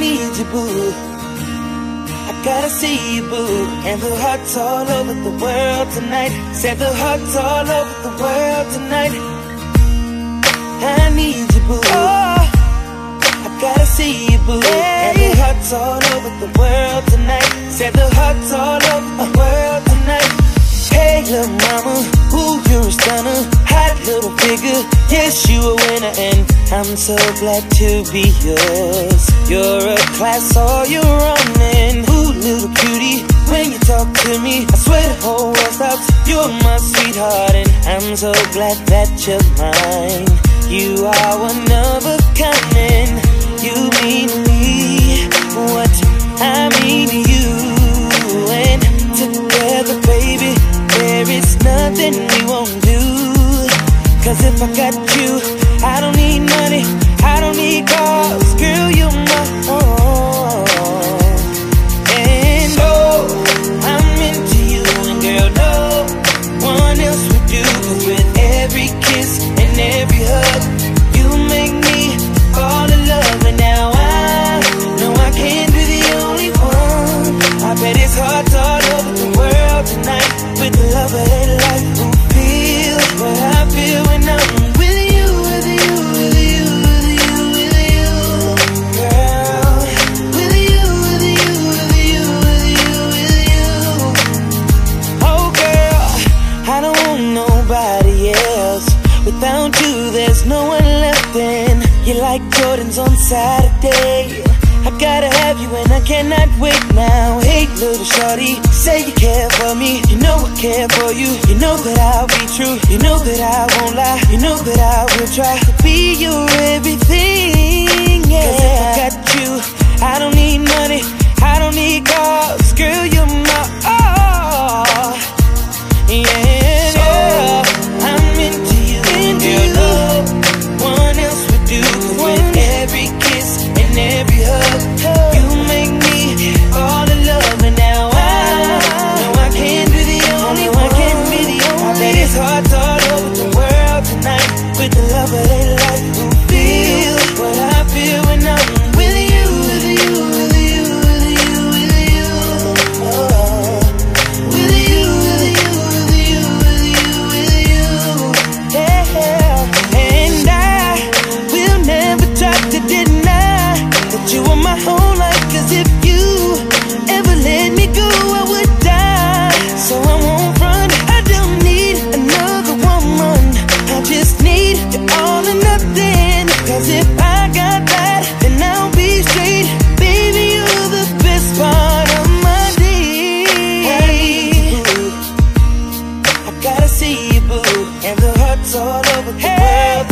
need you, boo. I gotta see you, boo. And the hearts all over the world tonight. Said the hearts all over the world tonight. I need you, boo. Oh, I gotta see you, boo. Hey. And the hearts all over the world tonight. Said the hearts all over the world. I'm so glad to be yours. You're a class, all you're running. Ooh, little cutie, when you talk to me, I swear the whole world stops. You're my sweetheart, and I'm so glad that you're mine. You are one of a kind, and you mean me what I mean to you. And together, baby, there is nothing we won't do. Cause if I got you, I don't need money, I don't need cars, girl, you like Jordans on Saturday. I gotta have you and I cannot wait now. Hey little shorty, say you care for me. You know I care for you. You know that I'll be true. You know that I won't lie. You know that I will try to be your everything, yeah. Cause if I got you, I don't need money. I don't need cars. Girl, you're my all, yeah. yeah.